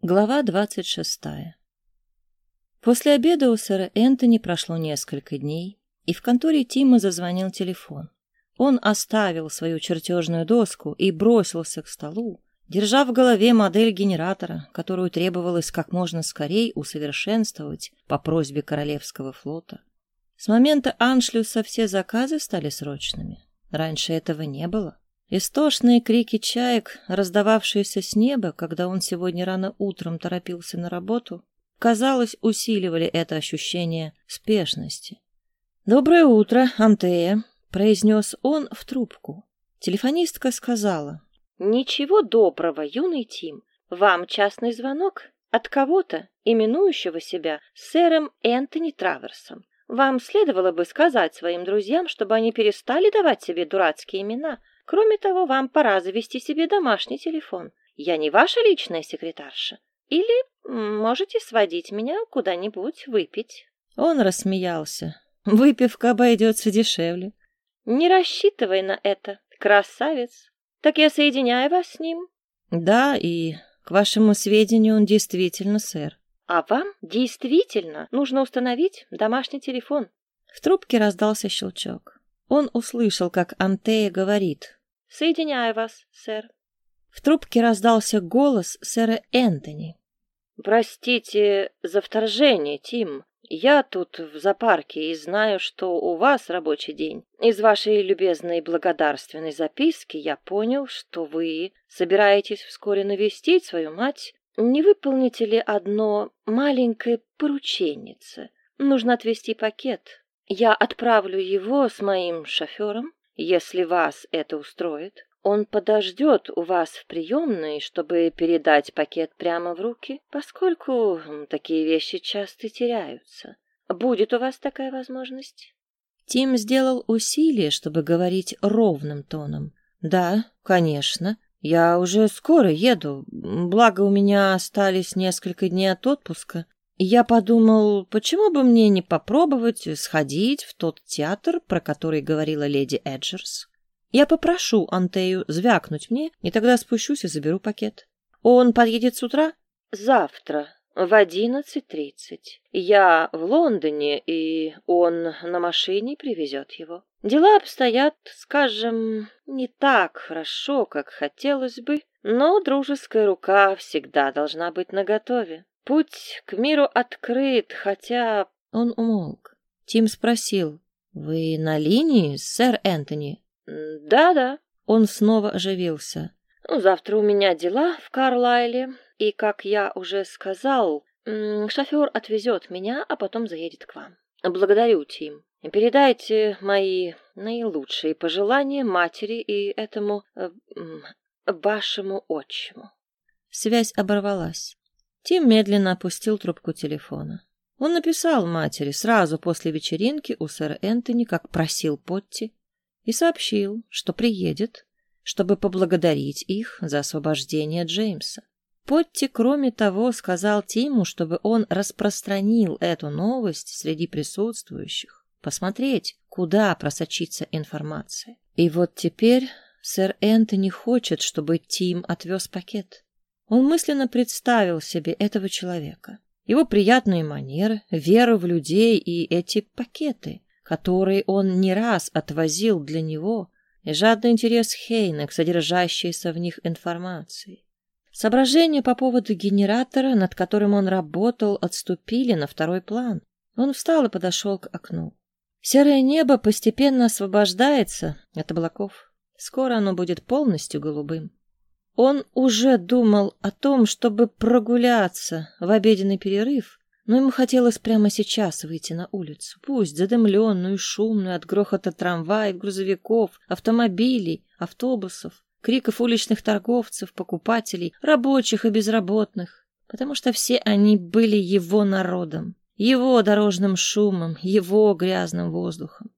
Глава двадцать шестая После обеда у сэра Энтони прошло несколько дней, и в конторе Тима зазвонил телефон. Он оставил свою чертежную доску и бросился к столу, держа в голове модель генератора, которую требовалось как можно скорее усовершенствовать по просьбе Королевского флота. С момента аншлюса все заказы стали срочными. Раньше этого не было. Истошные крики чаек, раздававшиеся с неба, когда он сегодня рано утром торопился на работу, казалось, усиливали это ощущение спешности. «Доброе утро, Антея», — произнес он в трубку. Телефонистка сказала. «Ничего доброго, юный Тим. Вам частный звонок от кого-то, именующего себя сэром Энтони Траверсом. Вам следовало бы сказать своим друзьям, чтобы они перестали давать себе дурацкие имена, Кроме того, вам пора завести себе домашний телефон. Я не ваша личная секретарша. Или можете сводить меня куда-нибудь выпить». Он рассмеялся. «Выпивка обойдется дешевле». «Не рассчитывай на это, красавец. Так я соединяю вас с ним». «Да, и, к вашему сведению, он действительно сэр». «А вам действительно нужно установить домашний телефон». В трубке раздался щелчок. Он услышал, как Антея говорит, Соединяю вас, сэр. В трубке раздался голос сэра Энтони. Простите за вторжение, Тим. Я тут в зоопарке и знаю, что у вас рабочий день. Из вашей любезной благодарственной записки я понял, что вы собираетесь вскоре навестить свою мать. Не выполните ли одно маленькое порученнице? Нужно отвезти пакет. Я отправлю его с моим шофером если вас это устроит, он подождет у вас в приемной, чтобы передать пакет прямо в руки, поскольку такие вещи часто теряются. Будет у вас такая возможность? Тим сделал усилие, чтобы говорить ровным тоном. Да, конечно. Я уже скоро еду. Благо у меня остались несколько дней от отпуска. Я подумал, почему бы мне не попробовать сходить в тот театр, про который говорила леди Эджерс. Я попрошу Антею звякнуть мне, и тогда спущусь и заберу пакет. Он подъедет с утра? Завтра, в одиннадцать тридцать. Я в Лондоне, и он на машине привезет его. Дела обстоят, скажем, не так хорошо, как хотелось бы, но дружеская рука всегда должна быть наготове. Путь к миру открыт, хотя... Он умолк. Тим спросил, «Вы на линии, сэр Энтони?» «Да-да». Он снова оживился. «Ну, завтра у меня дела в Карлайле, и, как я уже сказал, шофер отвезет меня, а потом заедет к вам. Благодарю, Тим. Передайте мои наилучшие пожелания матери и этому э, вашему отчиму». Связь оборвалась. Тим медленно опустил трубку телефона. Он написал матери сразу после вечеринки у сэра Энтони, как просил Потти, и сообщил, что приедет, чтобы поблагодарить их за освобождение Джеймса. Потти, кроме того, сказал Тиму, чтобы он распространил эту новость среди присутствующих, посмотреть, куда просочится информация. И вот теперь сэр Энтони хочет, чтобы Тим отвез пакет. Он мысленно представил себе этого человека, его приятные манеры, веру в людей и эти пакеты, которые он не раз отвозил для него, и жадный интерес Хейна к содержащейся в них информации. Соображения по поводу генератора, над которым он работал, отступили на второй план. Он встал и подошел к окну. Серое небо постепенно освобождается от облаков. Скоро оно будет полностью голубым. Он уже думал о том, чтобы прогуляться в обеденный перерыв, но ему хотелось прямо сейчас выйти на улицу, пусть задымленную, шумную от грохота трамваев, грузовиков, автомобилей, автобусов, криков уличных торговцев, покупателей, рабочих и безработных, потому что все они были его народом, его дорожным шумом, его грязным воздухом.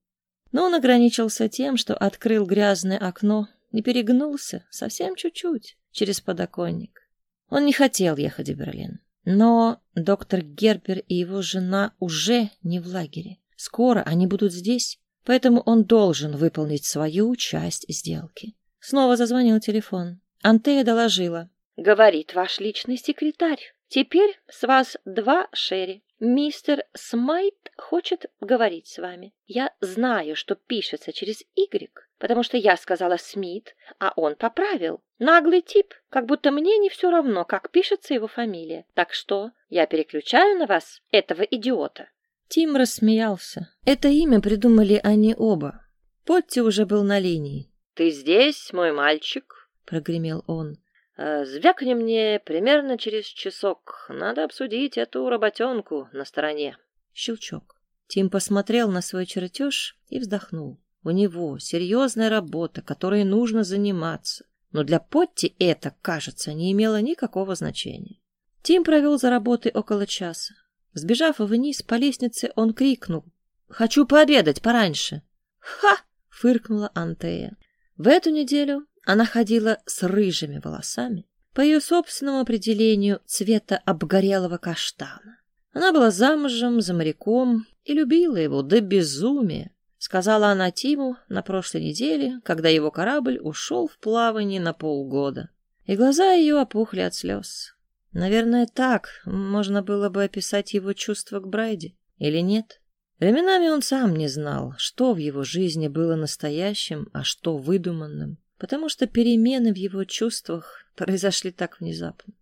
Но он ограничился тем, что открыл грязное окно не перегнулся совсем чуть-чуть через подоконник. Он не хотел ехать в Берлин. Но доктор Гербер и его жена уже не в лагере. Скоро они будут здесь, поэтому он должен выполнить свою часть сделки. Снова зазвонил телефон. Антея доложила. говорит ваш личный секретарь. Теперь с вас два Шерри. Мистер Смайт хочет говорить с вами. Я знаю, что пишется через Y, потому что я сказала Смит, а он поправил. Наглый тип, как будто мне не все равно, как пишется его фамилия. Так что я переключаю на вас этого идиота. Тим рассмеялся. Это имя придумали они оба. Потти уже был на линии. «Ты здесь, мой мальчик?» — прогремел он. Э, Звякни мне примерно через часок. Надо обсудить эту работенку на стороне. Щелчок. Тим посмотрел на свой чертеж и вздохнул. У него серьезная работа, которой нужно заниматься. Но для Потти это, кажется, не имело никакого значения. Тим провел за работой около часа. Сбежав вниз по лестнице, он крикнул. «Хочу пообедать пораньше!» «Ха!» — фыркнула Антея. В эту неделю она ходила с рыжими волосами, по ее собственному определению цвета обгорелого каштана. Она была замужем за моряком и любила его до безумия, сказала она Тиму на прошлой неделе, когда его корабль ушел в плавание на полгода. И глаза ее опухли от слез. Наверное, так можно было бы описать его чувства к Брайде, или нет? Временами он сам не знал, что в его жизни было настоящим, а что выдуманным потому что перемены в его чувствах произошли так внезапно.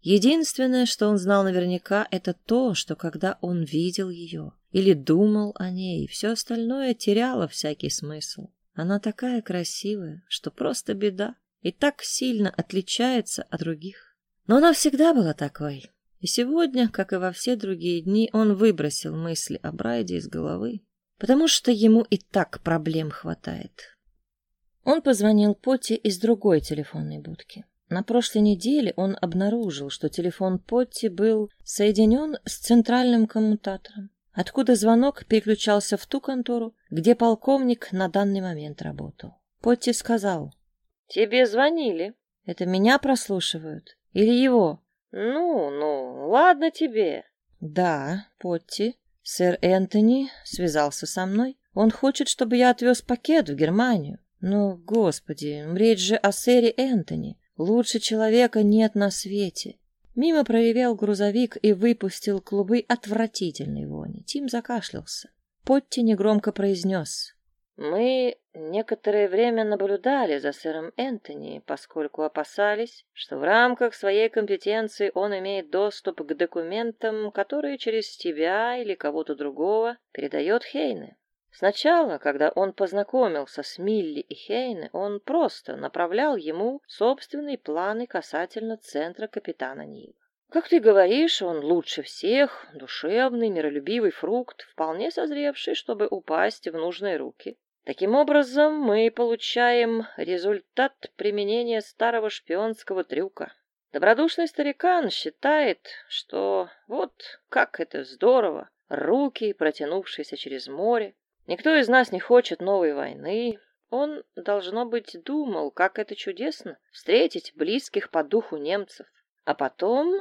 Единственное, что он знал наверняка, это то, что когда он видел ее или думал о ней, все остальное теряло всякий смысл. Она такая красивая, что просто беда, и так сильно отличается от других. Но она всегда была такой. И сегодня, как и во все другие дни, он выбросил мысли о Брайде из головы, потому что ему и так проблем хватает. Он позвонил Потти из другой телефонной будки. На прошлой неделе он обнаружил, что телефон Потти был соединен с центральным коммутатором, откуда звонок переключался в ту контору, где полковник на данный момент работал. Потти сказал. «Тебе звонили?» «Это меня прослушивают? Или его?» «Ну, ну, ладно тебе». «Да, Потти. Сэр Энтони связался со мной. Он хочет, чтобы я отвез пакет в Германию. Ну, господи, речь же о сэре Энтони. Лучше человека нет на свете. Мимо проявил грузовик и выпустил клубы отвратительной вони. Тим закашлялся. Потти негромко произнес. «Мы некоторое время наблюдали за сэром Энтони, поскольку опасались, что в рамках своей компетенции он имеет доступ к документам, которые через тебя или кого-то другого передает Хейне. Сначала, когда он познакомился с Милли и Хейне, он просто направлял ему собственные планы касательно центра капитана Нива. Как ты говоришь, он лучше всех, душевный, миролюбивый фрукт, вполне созревший, чтобы упасть в нужные руки. Таким образом, мы получаем результат применения старого шпионского трюка. Добродушный старикан считает, что вот как это здорово, руки, протянувшиеся через море, Никто из нас не хочет новой войны. Он, должно быть, думал, как это чудесно встретить близких по духу немцев. А потом,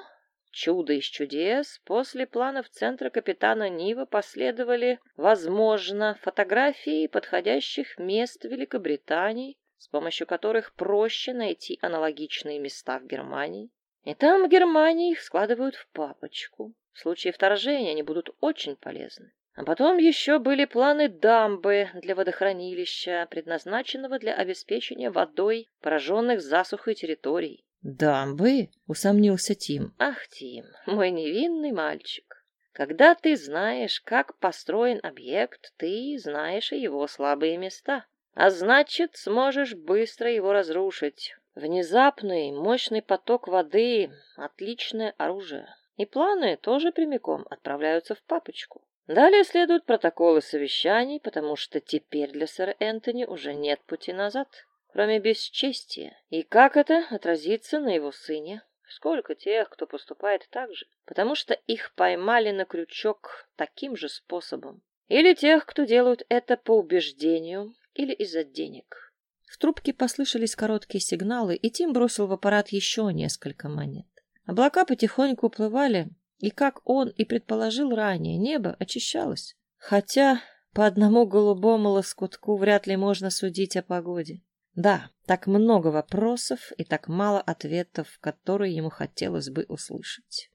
чудо из чудес, после планов центра капитана Нива последовали, возможно, фотографии подходящих мест Великобритании, с помощью которых проще найти аналогичные места в Германии. И там в Германии их складывают в папочку. В случае вторжения они будут очень полезны. А потом еще были планы дамбы для водохранилища, предназначенного для обеспечения водой пораженных засухой территорий. «Дамбы?» — усомнился Тим. «Ах, Тим, мой невинный мальчик, когда ты знаешь, как построен объект, ты знаешь и его слабые места, а значит, сможешь быстро его разрушить. Внезапный, мощный поток воды — отличное оружие. И планы тоже прямиком отправляются в папочку. Далее следуют протоколы совещаний, потому что теперь для сэра Энтони уже нет пути назад, кроме бесчестия. И как это отразится на его сыне? Сколько тех, кто поступает так же, потому что их поймали на крючок таким же способом. Или тех, кто делают это по убеждению или из-за денег. В трубке послышались короткие сигналы, и Тим бросил в аппарат еще несколько монет. Облака потихоньку уплывали, и как он и предположил ранее, небо очищалось. Хотя по одному голубому лоскутку вряд ли можно судить о погоде. Да, Так много вопросов и так мало ответов, которые ему хотелось бы услышать.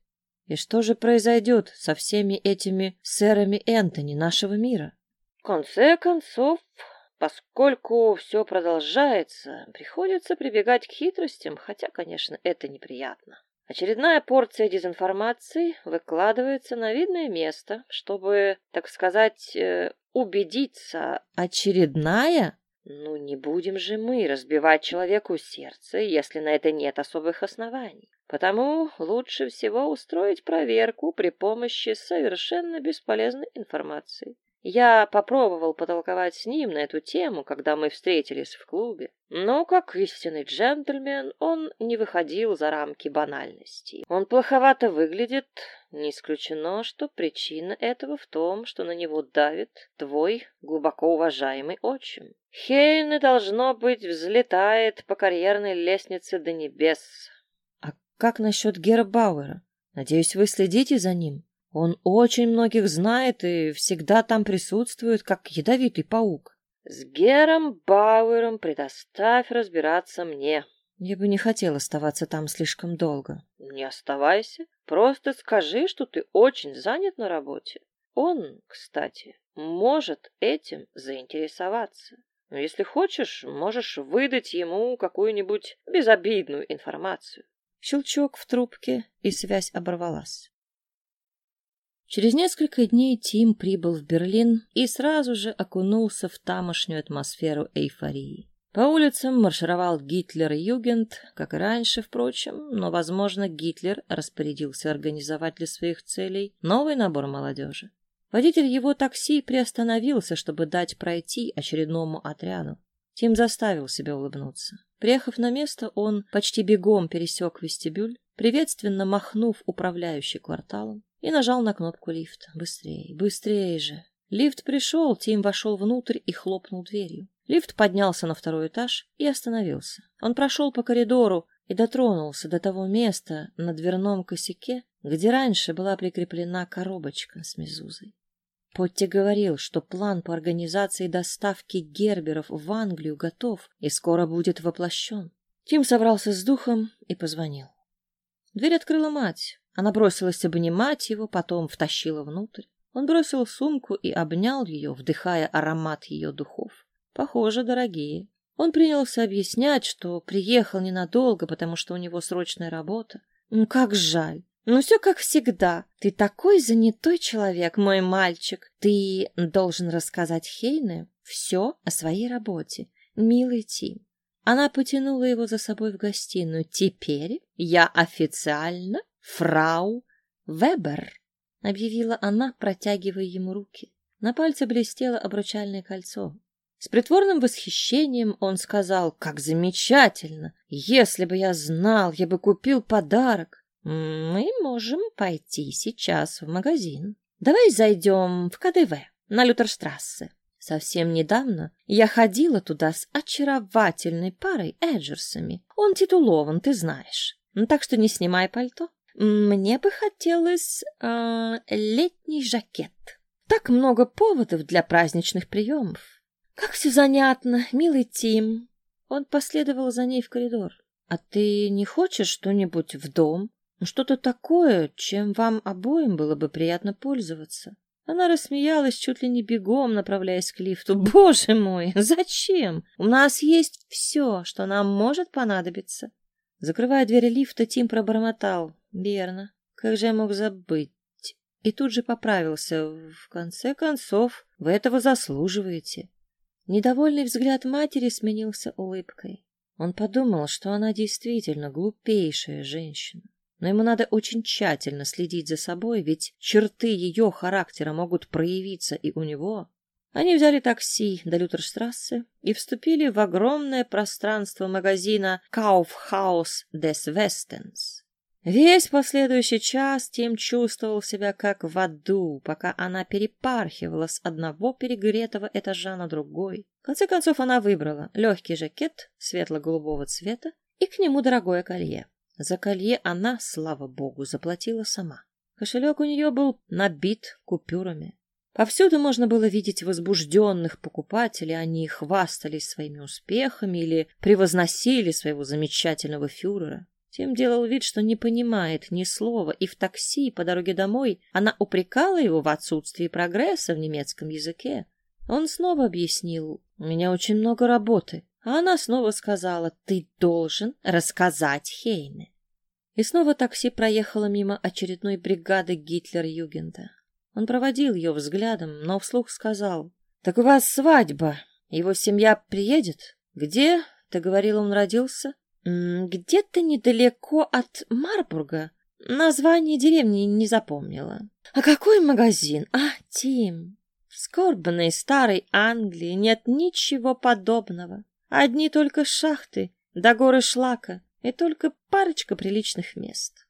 И что же произойдет со всеми этими сэрами Энтони нашего мира? В конце концов, поскольку все продолжается, приходится прибегать к хитростям, хотя, конечно, это неприятно. Очередная порция дезинформации выкладывается на видное место, чтобы, так сказать, э, убедиться. Очередная? Ну, не будем же мы разбивать человеку сердце, если на это нет особых оснований. Потому лучше всего устроить проверку при помощи совершенно бесполезной информации. Я попробовал потолковать с ним на эту тему, когда мы встретились в клубе, но, как истинный джентльмен, он не выходил за рамки банальностей. Он плоховато выглядит, не исключено, что причина этого в том, что на него давит твой глубоко уважаемый отчим. Хейн, должно быть, взлетает по карьерной лестнице до небес. А как насчет Гера? Надеюсь, вы следите за ним? Он очень многих знает и всегда там присутствует, как ядовитый паук. С Гером Бауэром предоставь разбираться мне. Я бы не хотел оставаться там слишком долго. Не оставайся. Просто скажи, что ты очень занят на работе. Он, кстати, может этим заинтересоваться. Но если хочешь, можешь выдать ему какую-нибудь безобидную информацию. Щелчок в трубке, и связь оборвалась. Через несколько дней Тим прибыл в Берлин и сразу же окунулся в тамошнюю атмосферу эйфории. По улицам маршировал Гитлер-Югент, как и раньше, впрочем, но, возможно, Гитлер распорядился организовать для своих целей новый набор молодежи. Водитель его такси приостановился, чтобы дать пройти очередному отряду. Тим заставил себя улыбнуться. Приехав на место, он почти бегом пересек вестибюль, приветственно махнув управляющий кварталом, и нажал на кнопку лифта. Быстрее, быстрее же. Лифт пришел, Тим вошел внутрь и хлопнул дверью. Лифт поднялся на второй этаж и остановился. Он прошел по коридору и дотронулся до того места на дверном косяке, где раньше была прикреплена коробочка с мезузой. Потти говорил, что план по организации доставки герберов в Англию готов и скоро будет воплощен. Тим собрался с духом и позвонил. Дверь открыла мать. Она бросилась обнимать его, потом втащила внутрь. Он бросил сумку и обнял ее, вдыхая аромат ее духов. Похоже, дорогие. Он принялся объяснять, что приехал ненадолго, потому что у него срочная работа. Ну, как жаль. Ну, все как всегда. Ты такой занятой человек, мой мальчик. Ты должен рассказать Хейне все о своей работе. Милый Тим. Она потянула его за собой в гостиную. Теперь я официально «Фрау Вебер», — объявила она, протягивая ему руки. На пальце блестело обручальное кольцо. С притворным восхищением он сказал, «Как замечательно! Если бы я знал, я бы купил подарок. Мы можем пойти сейчас в магазин. Давай зайдем в КДВ на Лютерштрассе. Совсем недавно я ходила туда с очаровательной парой Эджерсами. Он титулован, ты знаешь. Так что не снимай пальто, мне бы хотелось э, летний жакет. Так много поводов для праздничных приемов. Как все занятно, милый Тим. Он последовал за ней в коридор. А ты не хочешь что-нибудь в дом? Что-то такое, чем вам обоим было бы приятно пользоваться? Она рассмеялась чуть ли не бегом, направляясь к лифту. «Боже мой, зачем? У нас есть все, что нам может понадобиться». Закрывая дверь лифта, Тим пробормотал. Верно. Как же я мог забыть? И тут же поправился. В конце концов, вы этого заслуживаете. Недовольный взгляд матери сменился улыбкой. Он подумал, что она действительно глупейшая женщина. Но ему надо очень тщательно следить за собой, ведь черты ее характера могут проявиться и у него. Они взяли такси до Лютерштрассе и вступили в огромное пространство магазина Kaufhaus des Westens. Весь последующий час Тим чувствовал себя как в аду, пока она перепархивала с одного перегретого этажа на другой. В конце концов она выбрала легкий жакет светло-голубого цвета и к нему дорогое колье. За колье она, слава богу, заплатила сама. Кошелек у нее был набит купюрами. Повсюду можно было видеть возбужденных покупателей, они хвастались своими успехами или превозносили своего замечательного фюрера. Тим делал вид, что не понимает ни слова, и в такси по дороге домой она упрекала его в отсутствии прогресса в немецком языке. Он снова объяснил, у меня очень много работы, а она снова сказала, ты должен рассказать Хейне. И снова такси проехало мимо очередной бригады Гитлер-Югенда. Он проводил ее взглядом, но вслух сказал, «Так у вас свадьба. Его семья приедет? Где, ты говорил, он родился?» «Где-то недалеко от Марбурга. Название деревни не запомнила». «А какой магазин? А, Тим, в скорбной старой Англии нет ничего подобного. Одни только шахты, да горы шлака, и только парочка приличных мест».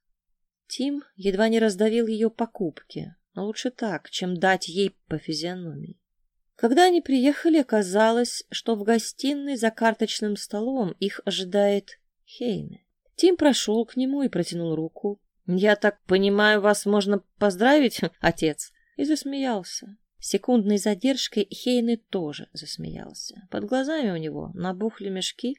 Тим едва не раздавил ее покупки, но лучше так, чем дать ей по физиономии. Когда они приехали, оказалось, что в гостиной за карточным столом их ожидает Хейне. Тим прошел к нему и протянул руку. «Я так понимаю, вас можно поздравить, отец?» И засмеялся. Секундной задержкой Хейне тоже засмеялся. Под глазами у него набухли мешки.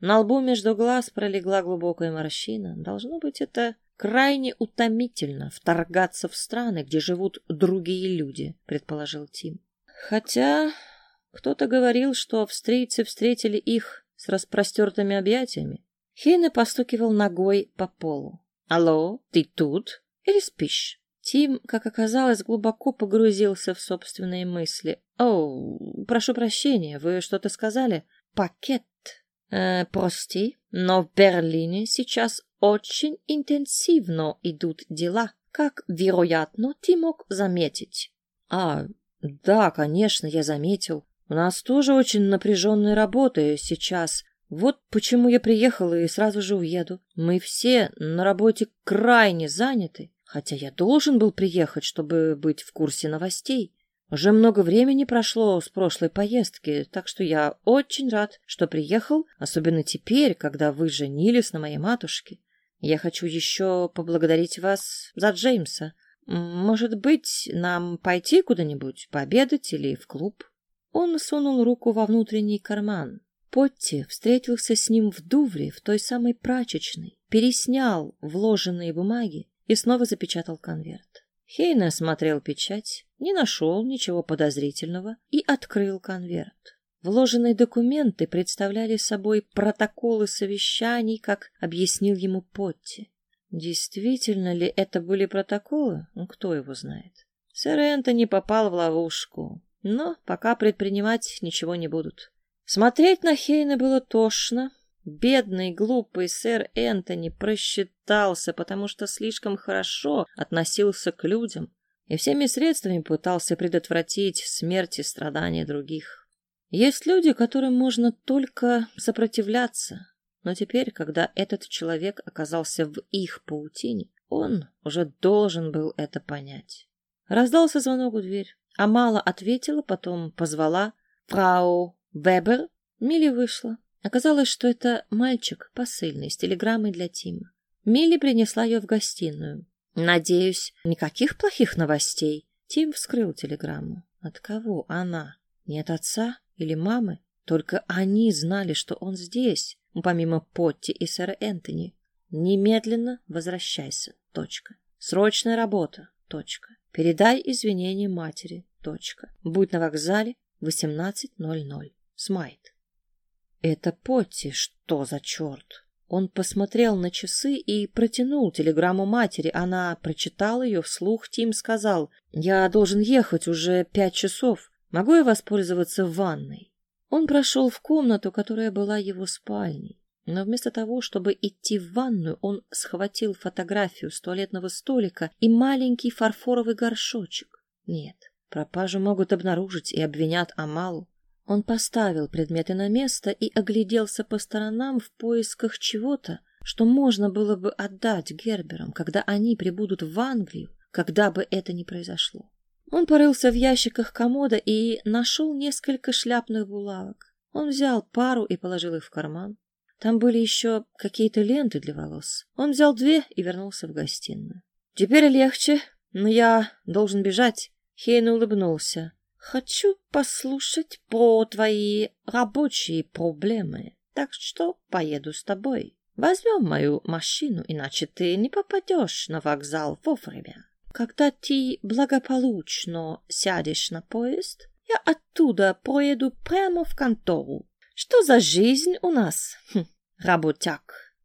На лбу между глаз пролегла глубокая морщина. Должно быть, это крайне утомительно вторгаться в страны, где живут другие люди, предположил Тим. Хотя кто-то говорил, что австрийцы встретили их с распростертыми объятиями. Хейне постукивал ногой по полу. «Алло, ты тут? Или спишь?» Тим, как оказалось, глубоко погрузился в собственные мысли. «О, прошу прощения, вы что-то сказали?» «Пакет. Э, прости, но в Берлине сейчас очень интенсивно идут дела, как, вероятно, ты мог заметить». «А, да, конечно, я заметил. У нас тоже очень напряженная работа сейчас. Вот почему я приехал и сразу же уеду. Мы все на работе крайне заняты, хотя я должен был приехать, чтобы быть в курсе новостей. Уже много времени прошло с прошлой поездки, так что я очень рад, что приехал, особенно теперь, когда вы женились на моей матушке. Я хочу еще поблагодарить вас за Джеймса. Может быть, нам пойти куда-нибудь, пообедать или в клуб?» Он сунул руку во внутренний карман, Потти встретился с ним в Дувре, в той самой прачечной, переснял вложенные бумаги и снова запечатал конверт. Хейна осмотрел печать, не нашел ничего подозрительного и открыл конверт. Вложенные документы представляли собой протоколы совещаний, как объяснил ему Потти. Действительно ли это были протоколы? Ну, кто его знает. Сэр Энтони попал в ловушку, но пока предпринимать ничего не будут. Смотреть на Хейна было тошно. Бедный, глупый сэр Энтони просчитался, потому что слишком хорошо относился к людям и всеми средствами пытался предотвратить смерть и страдания других. Есть люди, которым можно только сопротивляться, но теперь, когда этот человек оказался в их паутине, он уже должен был это понять. Раздался звонок в дверь. Амала ответила, потом позвала «Фрау Вебер Милли вышла. Оказалось, что это мальчик посыльный с телеграммой для Тима. Милли принесла ее в гостиную. «Надеюсь, никаких плохих новостей?» Тим вскрыл телеграмму. От кого она? Нет отца или мамы? Только они знали, что он здесь, помимо Потти и сэра Энтони. Немедленно возвращайся. Точка. Срочная работа. Точка. Передай извинения матери. Точка. Будь на вокзале 18.00. Смайт. Это Потти, что за черт? Он посмотрел на часы и протянул телеграмму матери. Она прочитала ее вслух. Тим сказал, «Я должен ехать уже пять часов. Могу я воспользоваться ванной?» Он прошел в комнату, которая была его спальней. Но вместо того, чтобы идти в ванную, он схватил фотографию с туалетного столика и маленький фарфоровый горшочек. Нет, пропажу могут обнаружить и обвинят Амалу. Он поставил предметы на место и огляделся по сторонам в поисках чего-то, что можно было бы отдать Герберам, когда они прибудут в Англию, когда бы это ни произошло. Он порылся в ящиках комода и нашел несколько шляпных булавок. Он взял пару и положил их в карман. Там были еще какие-то ленты для волос. Он взял две и вернулся в гостиную. «Теперь легче, но я должен бежать. Хейн улыбнулся. «Хочу послушать про твои рабочие проблемы, так что поеду с тобой. Возьмем мою машину, иначе ты не попадешь на вокзал вовремя. Когда ты благополучно сядешь на поезд, я оттуда поеду прямо в контору. Что за жизнь у нас, хм, работяг?»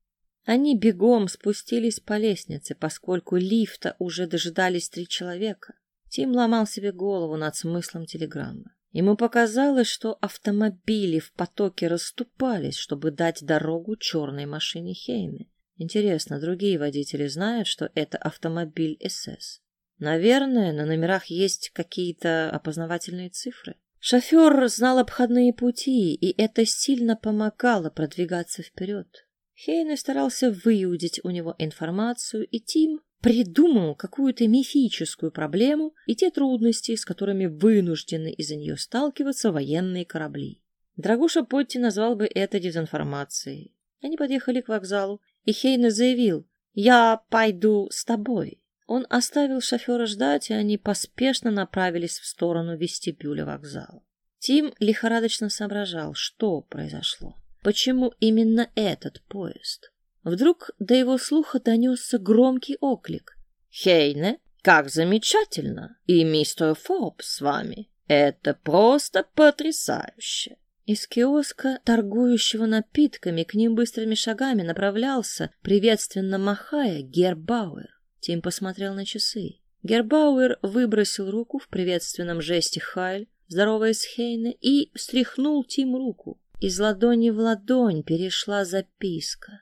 Они бегом спустились по лестнице, поскольку лифта уже дожидались три человека. Тим ломал себе голову над смыслом телеграммы. Ему показалось, что автомобили в потоке расступались, чтобы дать дорогу черной машине Хейны. Интересно, другие водители знают, что это автомобиль СС? Наверное, на номерах есть какие-то опознавательные цифры. Шофер знал обходные пути, и это сильно помогало продвигаться вперед. Хейне старался выудить у него информацию, и Тим придумал какую-то мифическую проблему и те трудности, с которыми вынуждены из-за нее сталкиваться военные корабли. Драгуша Потти назвал бы это дезинформацией. Они подъехали к вокзалу, и Хейне заявил «Я пойду с тобой». Он оставил шофера ждать, и они поспешно направились в сторону вестибюля вокзала. Тим лихорадочно соображал, что произошло. Почему именно этот поезд? Вдруг до его слуха донесся громкий оклик. «Хейне, как замечательно! И мистер Форбс с вами! Это просто потрясающе!» Из киоска, торгующего напитками, к ним быстрыми шагами направлялся, приветственно махая, Гербауэр. Тим посмотрел на часы. Гербауэр выбросил руку в приветственном жесте Хайль, здороваясь с Хейне, и встряхнул Тим руку. Из ладони в ладонь перешла записка.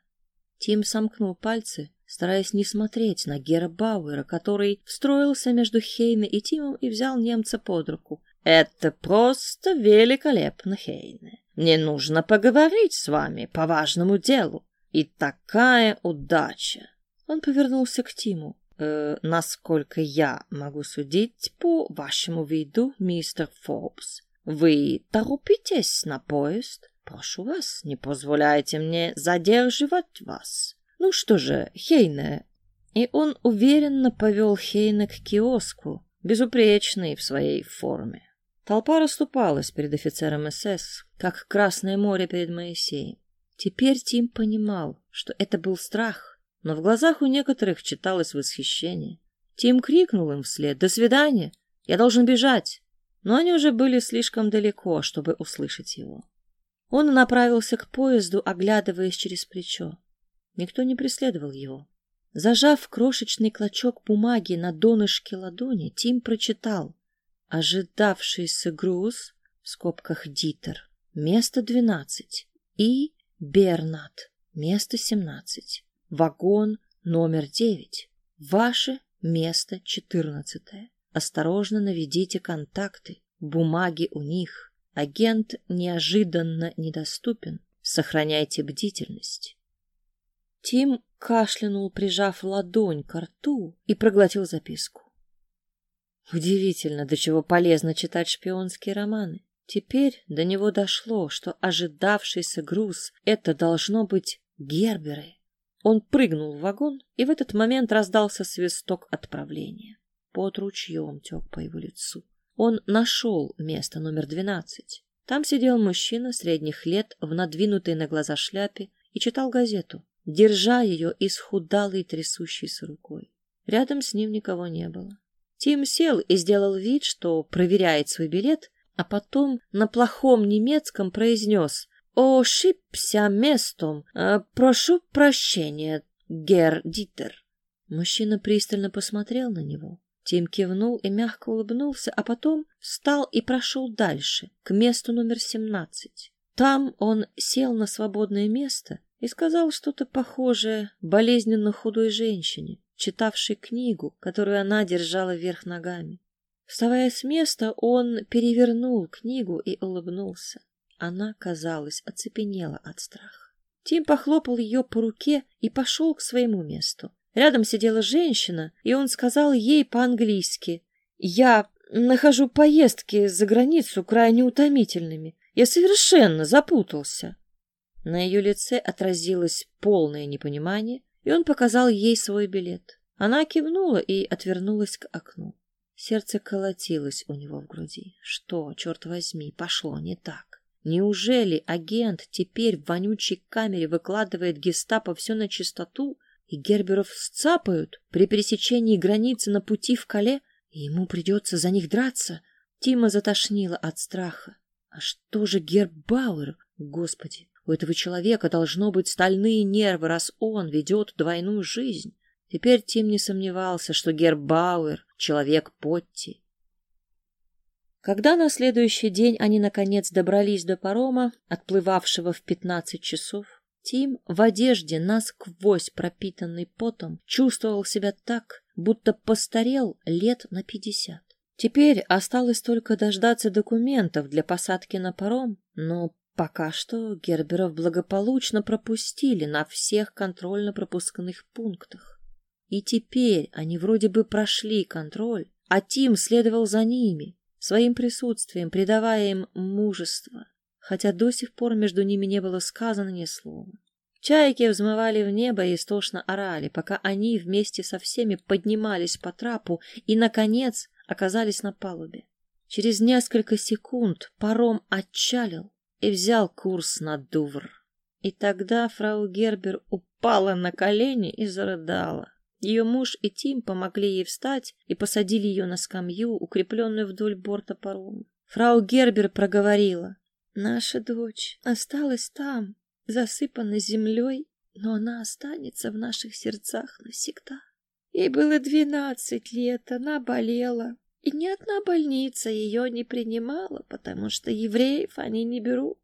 Тим сомкнул пальцы, стараясь не смотреть на Гера Бауэра, который встроился между Хейне и Тимом и взял немца под руку. «Это просто великолепно, Хейне. Мне нужно поговорить с вами по важному делу. И такая удача!» Он повернулся к Тиму. «Э, «Насколько я могу судить по вашему виду, мистер Фобс, вы торопитесь на поезд? Прошу вас, не позволяйте мне задерживать вас. Ну что же, Хейне. И он уверенно повел Хейне к киоску, безупречный в своей форме. Толпа расступалась перед офицером СС, как Красное море перед Моисеем. Теперь Тим понимал, что это был страх, но в глазах у некоторых читалось восхищение. Тим крикнул им вслед «До свидания! Я должен бежать!» но они уже были слишком далеко, чтобы услышать его. Он направился к поезду, оглядываясь через плечо. Никто не преследовал его. Зажав крошечный клочок бумаги на донышке ладони, Тим прочитал «Ожидавшийся груз» в скобках «Дитер» место 12 и «Бернат» место 17, вагон номер 9, ваше место 14. Осторожно наведите контакты. Бумаги у них. Агент неожиданно недоступен. Сохраняйте бдительность. Тим кашлянул, прижав ладонь к рту, и проглотил записку. Удивительно, до чего полезно читать шпионские романы. Теперь до него дошло, что ожидавшийся груз — это должно быть Герберы. Он прыгнул в вагон, и в этот момент раздался свисток отправления под ручьем тек по его лицу. Он нашел место номер двенадцать. Там сидел мужчина средних лет в надвинутой на глаза шляпе и читал газету, держа ее исхудалой трясущейся рукой. Рядом с ним никого не было. Тим сел и сделал вид, что проверяет свой билет, а потом на плохом немецком произнес «Ошибся местом. Э, прошу прощения, гер Дитер». Мужчина пристально посмотрел на него, Тим кивнул и мягко улыбнулся, а потом встал и прошел дальше, к месту номер семнадцать. Там он сел на свободное место и сказал что-то похожее болезненно худой женщине, читавшей книгу, которую она держала вверх ногами. Вставая с места, он перевернул книгу и улыбнулся. Она, казалось, оцепенела от страха. Тим похлопал ее по руке и пошел к своему месту. Рядом сидела женщина, и он сказал ей по-английски. «Я нахожу поездки за границу крайне утомительными. Я совершенно запутался». На ее лице отразилось полное непонимание, и он показал ей свой билет. Она кивнула и отвернулась к окну. Сердце колотилось у него в груди. Что, черт возьми, пошло не так? Неужели агент теперь в вонючей камере выкладывает гестапо все на чистоту, и Герберов сцапают при пересечении границы на пути в Кале, и ему придется за них драться? Тима затошнило от страха. А что же Гербауэр? Господи, у этого человека должно быть стальные нервы, раз он ведет двойную жизнь. Теперь Тим не сомневался, что Гербауэр — человек Потти. Когда на следующий день они, наконец, добрались до парома, отплывавшего в пятнадцать часов, Тим в одежде, насквозь пропитанный потом, чувствовал себя так, будто постарел лет на пятьдесят. Теперь осталось только дождаться документов для посадки на паром, но пока что Герберов благополучно пропустили на всех контрольно-пропускных пунктах. И теперь они вроде бы прошли контроль, а Тим следовал за ними, своим присутствием придавая им мужество, хотя до сих пор между ними не было сказано ни слова. Чайки взмывали в небо и истошно орали, пока они вместе со всеми поднимались по трапу и, наконец, оказались на палубе. Через несколько секунд паром отчалил и взял курс на Дувр. И тогда фрау Гербер упала на колени и зарыдала. Ее муж и Тим помогли ей встать и посадили ее на скамью, укрепленную вдоль борта парома. Фрау Гербер проговорила. «Наша дочь осталась там, засыпана землей, но она останется в наших сердцах навсегда. Ей было двенадцать лет, она болела, и ни одна больница ее не принимала, потому что евреев они не берут.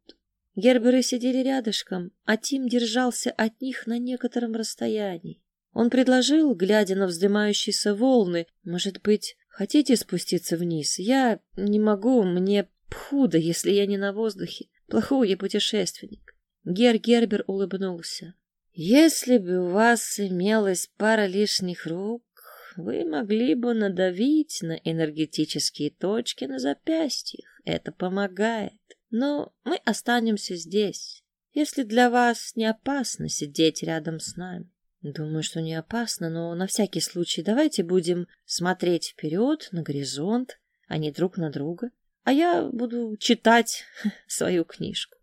Герберы сидели рядышком, а Тим держался от них на некотором расстоянии. Он предложил, глядя на вздымающиеся волны, «Может быть, хотите спуститься вниз? Я не могу, мне худо, если я не на воздухе. Плохой я путешественник». Гер Гербер улыбнулся. «Если бы у вас имелась пара лишних рук, вы могли бы надавить на энергетические точки на запястьях. Это помогает. Но мы останемся здесь, если для вас не опасно сидеть рядом с нами. Думаю, что не опасно, но на всякий случай давайте будем смотреть вперед, на горизонт, а не друг на друга. А я буду читать свою книжку.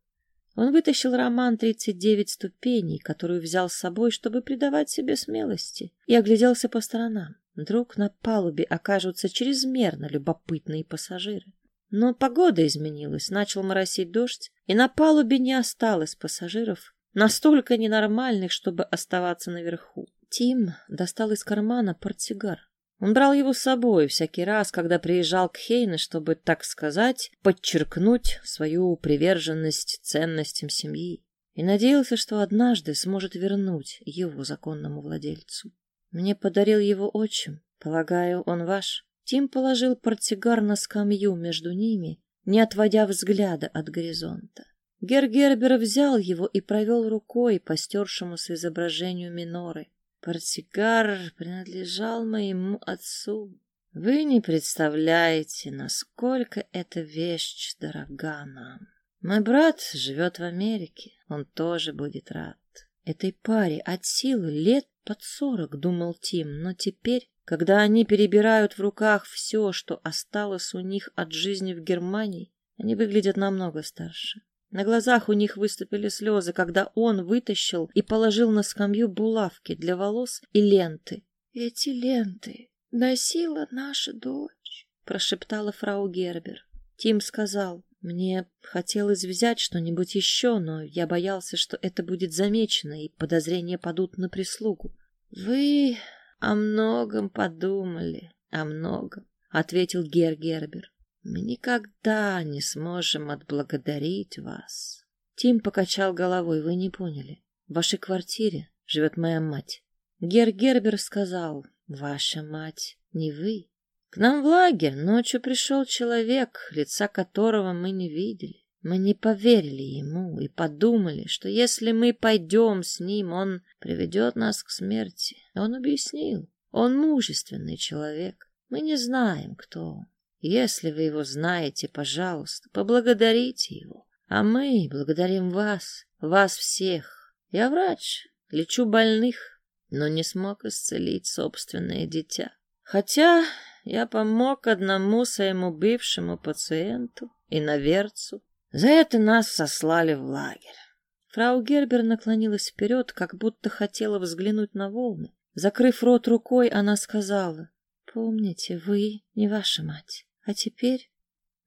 Он вытащил роман «Тридцать девять ступеней», которую взял с собой, чтобы придавать себе смелости, и огляделся по сторонам. Вдруг на палубе окажутся чрезмерно любопытные пассажиры. Но погода изменилась, начал моросить дождь, и на палубе не осталось пассажиров, настолько ненормальных, чтобы оставаться наверху. Тим достал из кармана портсигар. Он брал его с собой всякий раз, когда приезжал к Хейне, чтобы, так сказать, подчеркнуть свою приверженность ценностям семьи, и надеялся, что однажды сможет вернуть его законному владельцу. Мне подарил его отчим. Полагаю, он ваш. Тим положил портсигар на скамью между ними, не отводя взгляда от горизонта. Гергербер взял его и провел рукой по стершемуся изображению миноры. Портсигар принадлежал моему отцу. Вы не представляете, насколько эта вещь дорога нам. Мой брат живет в Америке, он тоже будет рад. Этой паре от силы лет под сорок, думал Тим, но теперь, когда они перебирают в руках все, что осталось у них от жизни в Германии, они выглядят намного старше. На глазах у них выступили слезы, когда он вытащил и положил на скамью булавки для волос и ленты. «Эти ленты носила наша дочь», — прошептала фрау Гербер. Тим сказал, «Мне хотелось взять что-нибудь еще, но я боялся, что это будет замечено, и подозрения падут на прислугу». «Вы о многом подумали, о многом», — ответил Гер Гербер. Мы никогда не сможем отблагодарить вас. Тим покачал головой, вы не поняли. В вашей квартире живет моя мать. Гер Гербер сказал, ваша мать, не вы. К нам в лагерь ночью пришел человек, лица которого мы не видели. Мы не поверили ему и подумали, что если мы пойдем с ним, он приведет нас к смерти. Он объяснил, он мужественный человек. Мы не знаем, кто он. Если вы его знаете, пожалуйста, поблагодарите его. А мы благодарим вас, вас всех. Я врач, лечу больных, но не смог исцелить собственное дитя. Хотя я помог одному своему бывшему пациенту, иноверцу. За это нас сослали в лагерь. Фрау Гербер наклонилась вперед, как будто хотела взглянуть на волны. Закрыв рот рукой, она сказала, «Помните, вы не ваша мать. А теперь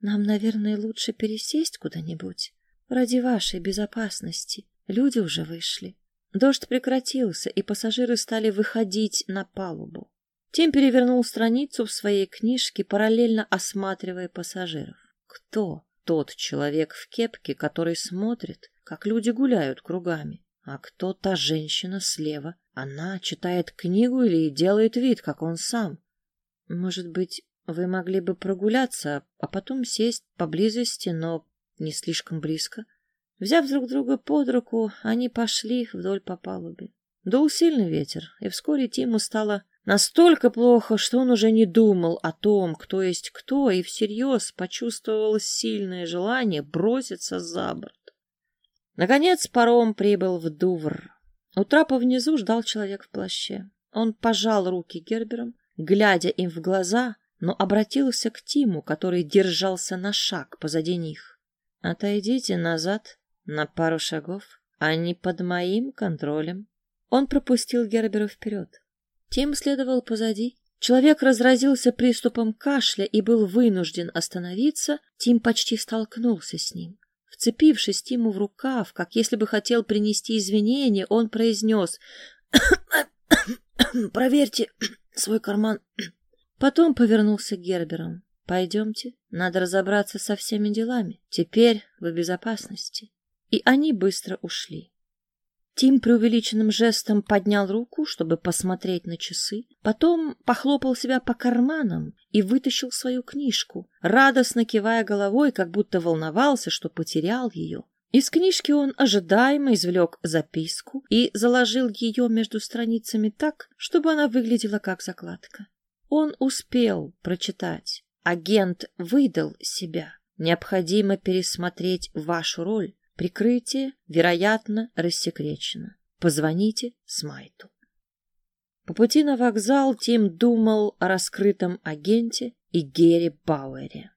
нам, наверное, лучше пересесть куда-нибудь. Ради вашей безопасности. Люди уже вышли». Дождь прекратился, и пассажиры стали выходить на палубу. Тим перевернул страницу в своей книжке, параллельно осматривая пассажиров. Кто тот человек в кепке, который смотрит, как люди гуляют кругами? А кто та женщина слева? Она читает книгу или делает вид, как он сам? Может быть, вы могли бы прогуляться, а потом сесть поблизости, но не слишком близко? Взяв друг друга под руку, они пошли вдоль по палубе. Дул сильный ветер, и вскоре Тиму стало настолько плохо, что он уже не думал о том, кто есть кто, и всерьез почувствовал сильное желание броситься за борт. Наконец паром прибыл в Дувр. У трапа внизу ждал человек в плаще. Он пожал руки Гербером, глядя им в глаза, но обратился к Тиму, который держался на шаг позади них. «Отойдите назад на пару шагов, они под моим контролем. Он пропустил Гербера вперед. Тим следовал позади. Человек разразился приступом кашля и был вынужден остановиться. Тим почти столкнулся с ним. Вцепившись Тиму в рукав, как если бы хотел принести извинения, он произнес «Проверьте свой карман». Потом повернулся к Герберам. «Пойдемте, надо разобраться со всеми делами. Теперь вы в безопасности» и они быстро ушли. Тим преувеличенным жестом поднял руку, чтобы посмотреть на часы, потом похлопал себя по карманам и вытащил свою книжку, радостно кивая головой, как будто волновался, что потерял ее. Из книжки он ожидаемо извлек записку и заложил ее между страницами так, чтобы она выглядела как закладка. Он успел прочитать. Агент выдал себя. Необходимо пересмотреть вашу роль Прикрытие, вероятно, рассекречено. Позвоните Смайту. По пути на вокзал Тим думал о раскрытом агенте и Гере Бауэре.